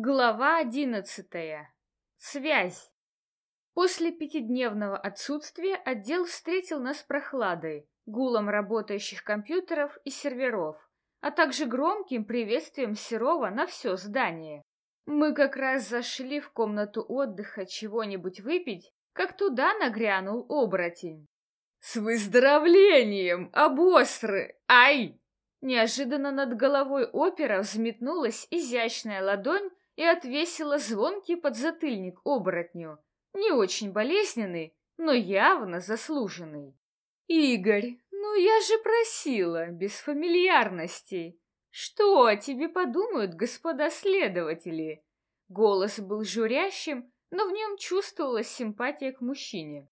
Глава одиннадцатая. Связь. После пятидневного отсутствия отдел встретил нас прохладой, гулом работающих компьютеров и серверов, а также громким приветствием Серова на все здание. Мы как раз зашли в комнату отдыха чего-нибудь выпить, как туда нагрянул оборотень. «С выздоровлением, обостры! Ай!» Неожиданно над головой опера взметнулась изящная ладонь и отвесила звонкий подзатыльник оборотню, не очень болезненный, но явно заслуженный. «Игорь, ну я же просила, без фамильярностей. Что о тебе подумают господа следователи?» Голос был журящим, но в нем чувствовалась симпатия к мужчине.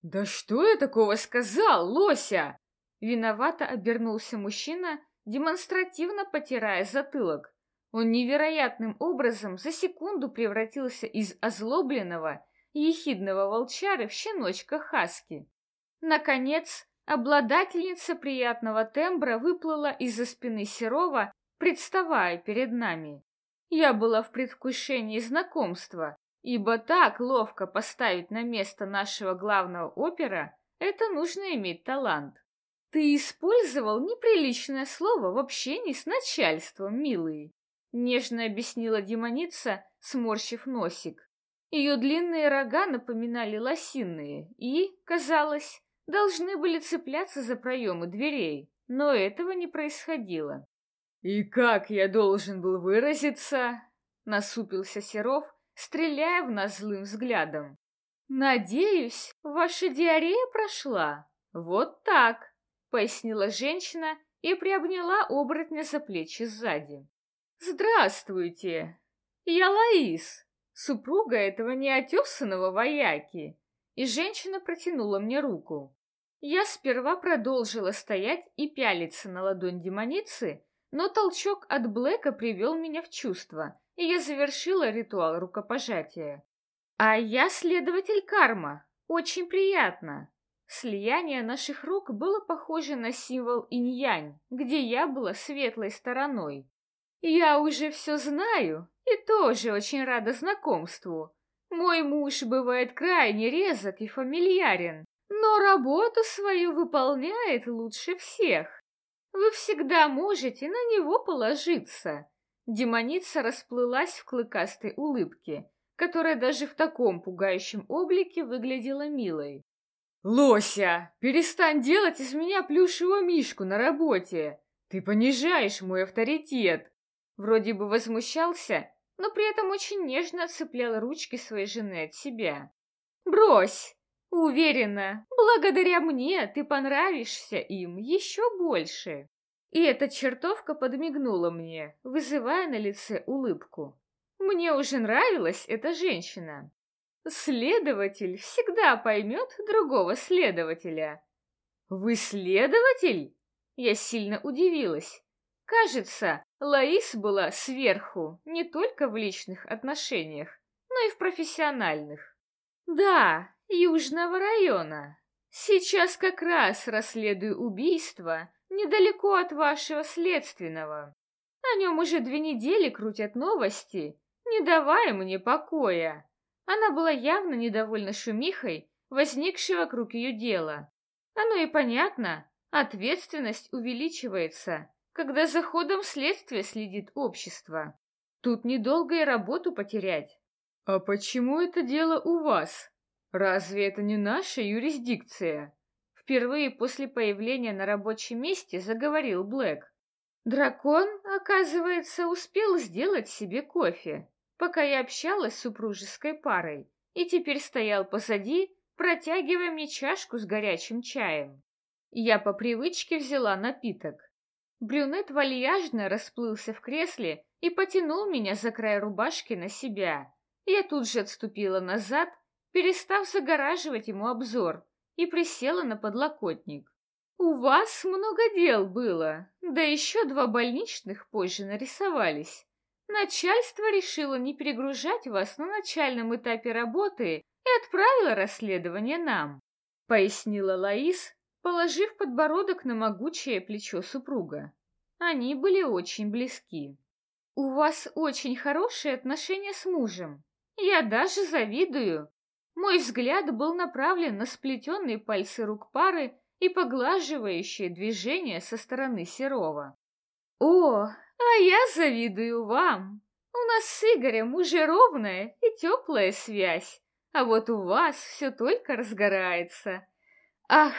«Да что я такого сказал, лося?» Виновато обернулся мужчина, демонстративно потирая затылок. Он невероятным образом за секунду превратился из озлобленного, ехидного волчары в щеночка Хаски. Наконец, обладательница приятного тембра выплыла из-за спины Серова, представая перед нами. Я была в предвкушении знакомства, ибо так ловко поставить на место нашего главного опера — это нужно иметь талант. Ты использовал неприличное слово в общении с начальством, милый. Нежно объяснила демоница, сморщив носик. Ее длинные рога напоминали лосиные и, казалось, должны были цепляться за проемы дверей, но этого не происходило. «И как я должен был выразиться?» — насупился Серов, стреляя в нас злым взглядом. «Надеюсь, ваша диарея прошла. Вот так», — пояснила женщина и приобняла оборотня за плечи сзади. «Здравствуйте! Я Лаис, супруга этого неотесанного вояки!» И женщина протянула мне руку. Я сперва продолжила стоять и пялиться на ладонь демоницы, но толчок от Блэка привел меня в чувство, и я завершила ритуал рукопожатия. «А я следователь карма. Очень приятно!» Слияние наших рук было похоже на символ инь-янь, где я была светлой стороной, я уже все знаю и тоже очень рада знакомству. Мой муж бывает крайне резок и фамильярен, но работу свою выполняет лучше всех. Вы всегда можете на него положиться. Демоница расплылась в клыкастой улыбке, которая даже в таком пугающем облике выглядела милой. «Лося, перестань делать из меня плюшевого мишку на работе! Ты понижаешь мой авторитет!» Вроде бы возмущался, но при этом очень нежно отцеплял ручки своей жены от себя. «Брось! Уверена, благодаря мне ты понравишься им еще больше!» И эта чертовка подмигнула мне, вызывая на лице улыбку. Мне уже нравилась эта женщина. Следователь всегда поймет другого следователя. «Вы следователь?» Я сильно удивилась. Кажется, Лаис была сверху не только в личных отношениях, но и в профессиональных. Да, Южного района. Сейчас как раз расследую убийство недалеко от вашего следственного. О нем уже две недели крутят новости, не давая мне покоя. Она была явно недовольна шумихой, возникшей вокруг ее дела. Оно и понятно, ответственность увеличивается, когда за ходом следствия следит общество. Тут недолго и работу потерять. А почему это дело у вас? Разве это не наша юрисдикция? Впервые после появления на рабочем месте заговорил Блэк. Дракон, оказывается, успел сделать себе кофе, пока я общалась с супружеской парой, и теперь стоял позади, протягивая мне чашку с горячим чаем. Я по привычке взяла напиток. Брюнет вальяжно расплылся в кресле и потянул меня за край рубашки на себя. Я тут же отступила назад, перестав загораживать ему обзор, и присела на подлокотник. «У вас много дел было, да еще два больничных позже нарисовались. Начальство решило не перегружать вас на начальном этапе работы и отправило расследование нам», — пояснила Лаис, положив подбородок на могучее плечо супруга. Они были очень близки. У вас очень хорошие отношения с мужем. Я даже завидую. Мой взгляд был направлен на сплетенные пальцы рук пары и поглаживающие движения со стороны Серова. О, а я завидую вам. У нас с Игорем уже ровная и теплая связь, а вот у вас все только разгорается. Ах,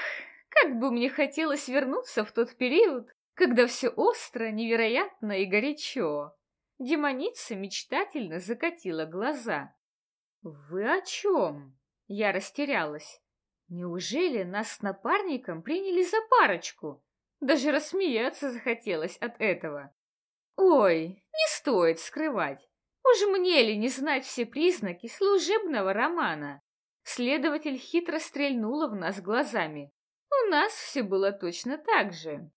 как бы мне хотелось вернуться в тот период, когда все остро, невероятно и горячо. Демоница мечтательно закатила глаза. «Вы о чем?» Я растерялась. Неужели нас с напарником приняли за парочку? Даже рассмеяться захотелось от этого. Ой, не стоит скрывать. Уж мне ли не знать все признаки служебного романа? Следователь хитро стрельнула в нас глазами. У нас все было точно так же.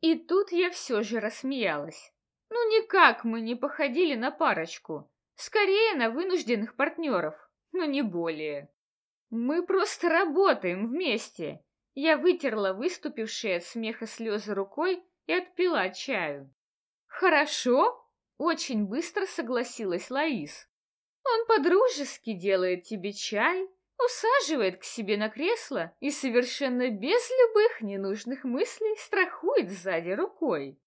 И тут я все же рассмеялась. Ну никак мы не походили на парочку. Скорее на вынужденных партнеров, но не более. Мы просто работаем вместе. Я вытерла выступившие от смеха слезы рукой и отпила чаю. Хорошо, очень быстро согласилась Лаис. Он по-дружески делает тебе чай, усаживает к себе на кресло и совершенно без любых ненужных мыслей страхует сзади рукой.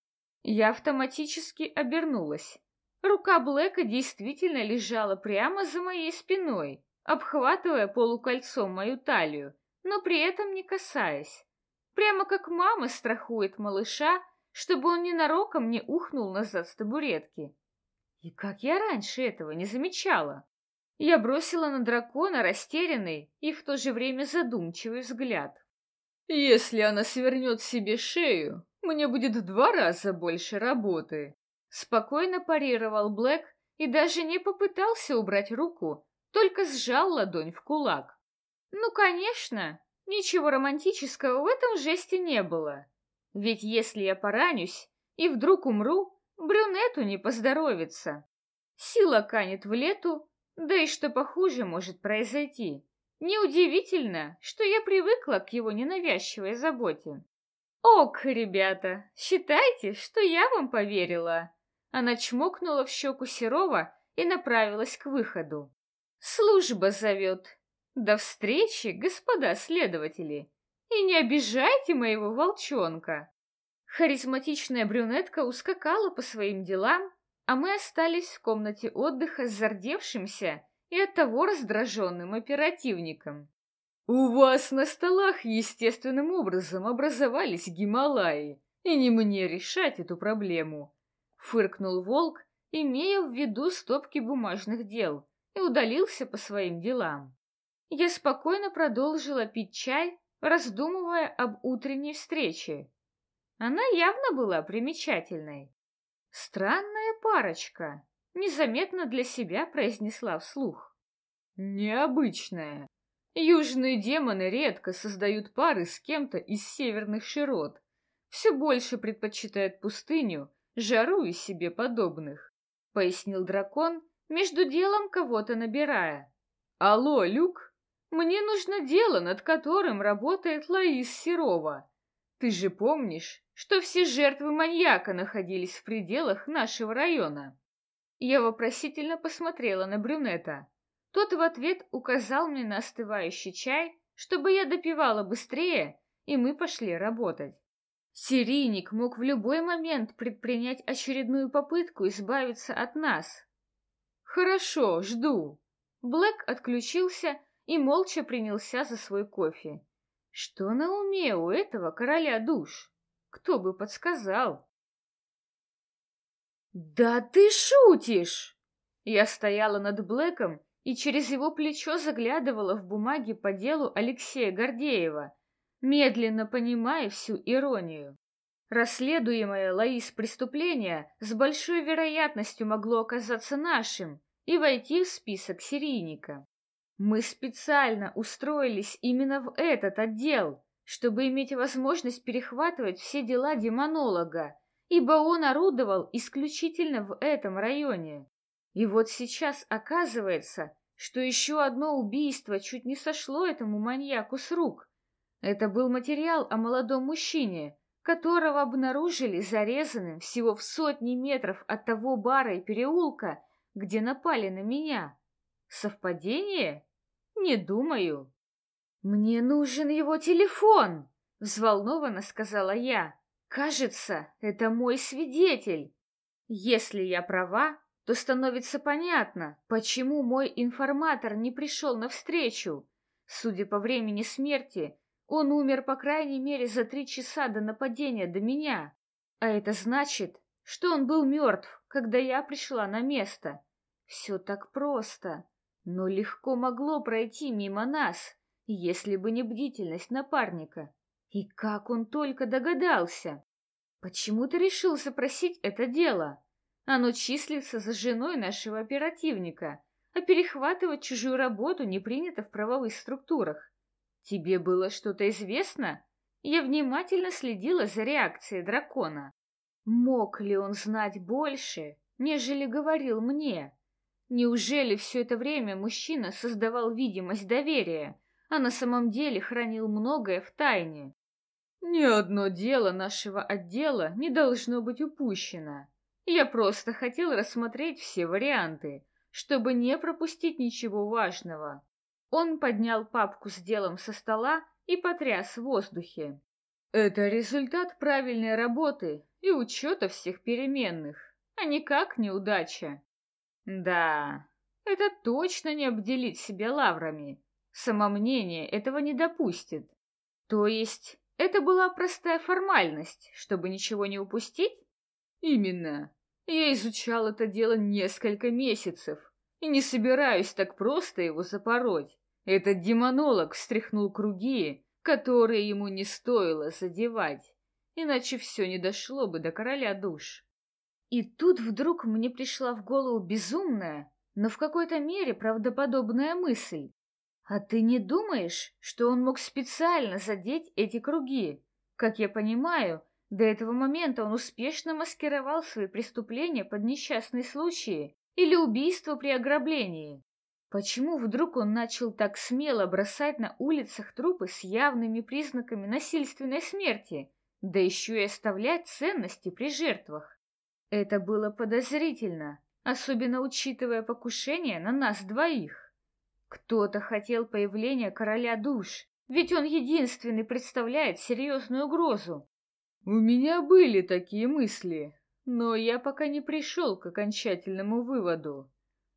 Я автоматически обернулась. Рука Блэка действительно лежала прямо за моей спиной, обхватывая полукольцом мою талию, но при этом не касаясь. Прямо как мама страхует малыша, чтобы он ненароком не ухнул назад с табуретки. И как я раньше этого не замечала? Я бросила на дракона растерянный и в то же время задумчивый взгляд. «Если она свернет себе шею, мне будет в два раза больше работы», спокойно парировал Блэк и даже не попытался убрать руку, только сжал ладонь в кулак. Ну, конечно, ничего романтического в этом жесте не было. Ведь если я поранюсь и вдруг умру, брюнету не поздоровится. Сила канет в лету, да и что похуже может произойти. Неудивительно, что я привыкла к его ненавязчивой заботе. «Ок, ребята, считайте, что я вам поверила!» Она чмокнула в щеку Серова и направилась к выходу. «Служба зовет. До встречи, господа следователи, и не обижайте моего волчонка!» Харизматичная брюнетка ускакала по своим делам, а мы остались в комнате отдыха с зардевшимся и оттого раздраженным оперативником. «У вас на столах естественным образом образовались Гималаи, и не мне решать эту проблему», — фыркнул волк, имея в виду стопки бумажных дел, и удалился по своим делам. Я спокойно продолжила пить чай, раздумывая об утренней встрече. Она явно была примечательной. Странная парочка, незаметно для себя произнесла вслух. Необычная. Южные демоны редко создают пары с кем-то из северных широт. Все больше предпочитают пустыню, жару и себе подобных, пояснил дракон, между делом кого-то набирая. Алло, Люк, мне нужно дело, над которым работает Лаис Серова. Ты же помнишь, что все жертвы маньяка находились в пределах нашего района. Я вопросительно посмотрела на брюнета. Тот в ответ указал мне на остывающий чай, чтобы я допивала быстрее, и мы пошли работать. Серийник мог в любой момент предпринять очередную попытку избавиться от нас. «Хорошо, жду». Блэк отключился и молча принялся за свой кофе. Что на уме у этого короля душ? Кто бы подсказал? «Да ты шутишь!» Я стояла над Блэком и через его плечо заглядывала в бумаги по делу Алексея Гордеева, медленно понимая всю иронию. Расследуемое Лаис преступление с большой вероятностью могло оказаться нашим и войти в список серийника. Мы специально устроились именно в этот отдел, чтобы иметь возможность перехватывать все дела демонолога, ибо он орудовал исключительно в этом районе. И вот сейчас оказывается, что еще одно убийство чуть не сошло этому маньяку с рук. Это был материал о молодом мужчине, которого обнаружили зарезанным всего в сотни метров от того бара и переулка, где напали на меня. Совпадение? Не думаю. «Мне нужен его телефон!» — взволнованно сказала я. «Кажется, это мой свидетель. Если я права, то становится понятно, почему мой информатор не пришел навстречу. Судя по времени смерти, он умер по крайней мере за три часа до нападения до меня. А это значит, что он был мертв, когда я пришла на место. Все так просто, но легко могло пройти мимо нас, если бы не бдительность напарника. И как он только догадался! Почему ты решил запросить это дело? Оно числится за женой нашего оперативника, а перехватывать чужую работу не принято в правовых структурах. Тебе было что-то известно? Я внимательно следила за реакцией дракона. Мог ли он знать больше, нежели говорил мне? Неужели все это время мужчина создавал видимость доверия, а на самом деле хранил многое в тайне? Ни одно дело нашего отдела не должно быть упущено. Я просто хотел рассмотреть все варианты, чтобы не пропустить ничего важного. Он поднял папку с делом со стола и потряс в воздухе. Это результат правильной работы и учета всех переменных, а никак неудача. Да, это точно не обделить себя лаврами. Самомнение этого не допустит. То есть, это была простая формальность, чтобы ничего не упустить? Именно. Я изучал это дело несколько месяцев и не собираюсь так просто его запороть. Этот демонолог встряхнул круги, которые ему не стоило задевать, иначе все не дошло бы до короля душ. И тут вдруг мне пришла в голову безумная, но в какой-то мере правдоподобная мысль. А ты не думаешь, что он мог специально задеть эти круги? Как я понимаю, до этого момента он успешно маскировал свои преступления под несчастные случаи или убийство при ограблении. Почему вдруг он начал так смело бросать на улицах трупы с явными признаками насильственной смерти, да еще и оставлять ценности при жертвах? Это было подозрительно, особенно учитывая покушение на нас двоих. Кто-то хотел появления короля душ, ведь он единственный представляет серьезную угрозу. У меня были такие мысли, но я пока не пришел к окончательному выводу.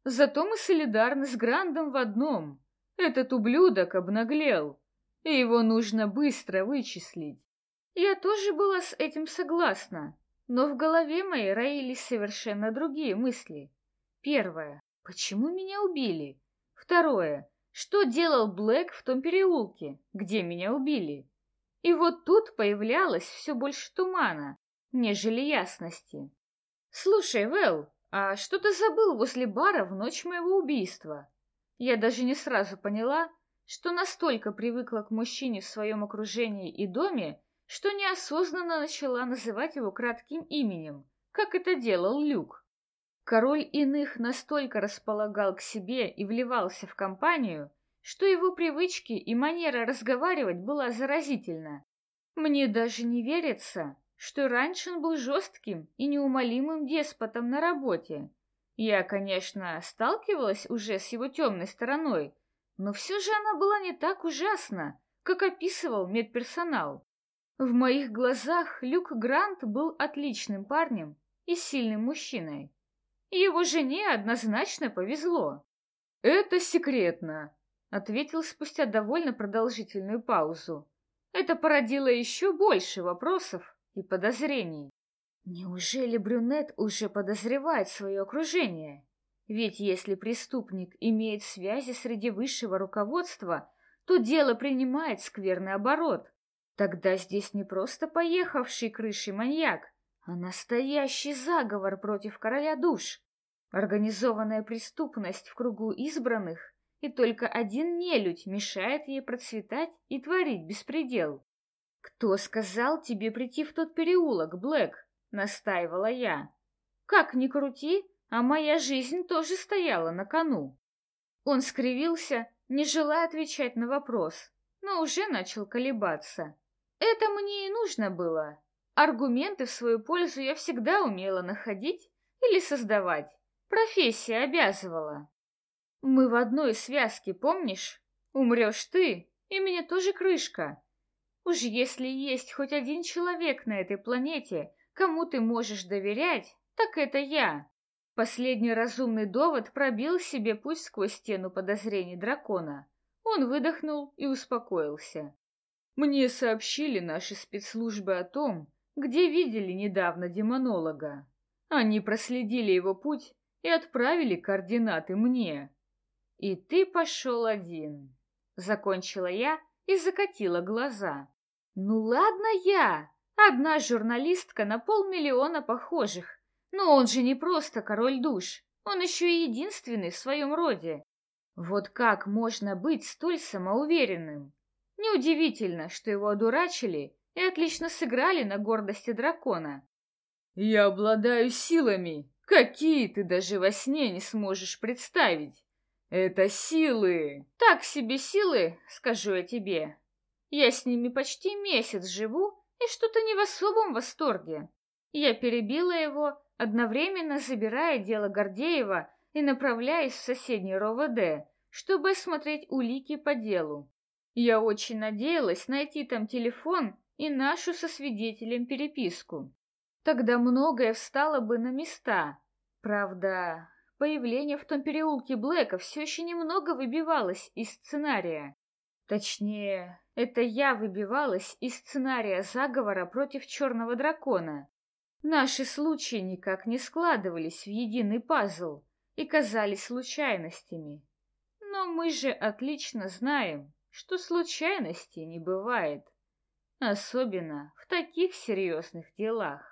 Зато мы солидарны с Грандом в одном. Этот ублюдок обнаглел, и его нужно быстро вычислить. Я тоже была с этим согласна, но в голове моей роились совершенно другие мысли. Первое. Почему меня убили? Второе. Что делал Блэк в том переулке, где меня убили? И вот тут появлялось все больше тумана, нежели ясности. «Слушай, Вэл, а что ты забыл возле бара в ночь моего убийства?» Я даже не сразу поняла, что настолько привыкла к мужчине в своем окружении и доме, что неосознанно начала называть его кратким именем, как это делал Люк. Король иных настолько располагал к себе и вливался в компанию, что его привычки и манера разговаривать была заразительна. Мне даже не верится, что раньше он был жестким и неумолимым деспотом на работе. Я, конечно, сталкивалась уже с его темной стороной, но все же она была не так ужасна, как описывал медперсонал. В моих глазах Люк Грант был отличным парнем и сильным мужчиной. Его жене однозначно повезло. «Это секретно», — ответил спустя довольно продолжительную паузу. Это породило еще больше вопросов и подозрений. Неужели брюнет уже подозревает свое окружение? Ведь если преступник имеет связи среди высшего руководства, то дело принимает скверный оборот. Тогда здесь не просто поехавший крышей маньяк, а настоящий заговор против короля душ. Организованная преступность в кругу избранных, и только один нелюдь мешает ей процветать и творить беспредел. «Кто сказал тебе прийти в тот переулок, Блэк?» — настаивала я. «Как ни крути, а моя жизнь тоже стояла на кону». Он скривился, не желая отвечать на вопрос, но уже начал колебаться. Это мне и нужно было. Аргументы в свою пользу я всегда умела находить или создавать. Профессия обязывала. Мы в одной связке, помнишь? Умрешь ты, и мне тоже крышка. Уж если есть хоть один человек на этой планете, кому ты можешь доверять, так это я. Последний разумный довод пробил себе путь сквозь стену подозрений дракона. Он выдохнул и успокоился. Мне сообщили наши спецслужбы о том, где видели недавно демонолога. Они проследили его путь и отправили координаты мне. И ты пошел один. Закончила я и закатила глаза. Ну ладно я, одна журналистка на полмиллиона похожих, но он же не просто король душ, он еще и единственный в своем роде. Вот как можно быть столь самоуверенным? Неудивительно, что его одурачили и отлично сыграли на гордости дракона. «Я обладаю силами, какие ты даже во сне не сможешь представить. Это силы, так себе силы, скажу я тебе. Я с ними почти месяц живу и что-то не в особом восторге. Я перебила его, одновременно забирая дело Гордеева и направляясь в соседний РОВД, чтобы осмотреть улики по делу. Я очень надеялась найти там телефон и нашу со свидетелем переписку. Тогда многое встало бы на места. Правда, появление в том переулке Блэка все еще немного выбивалось из сценария. Точнее, это я выбивалась из сценария заговора против черного дракона. Наши случаи никак не складывались в единый пазл и казались случайностями. Но мы же отлично знаем, что случайностей не бывает, особенно в таких серьезных делах.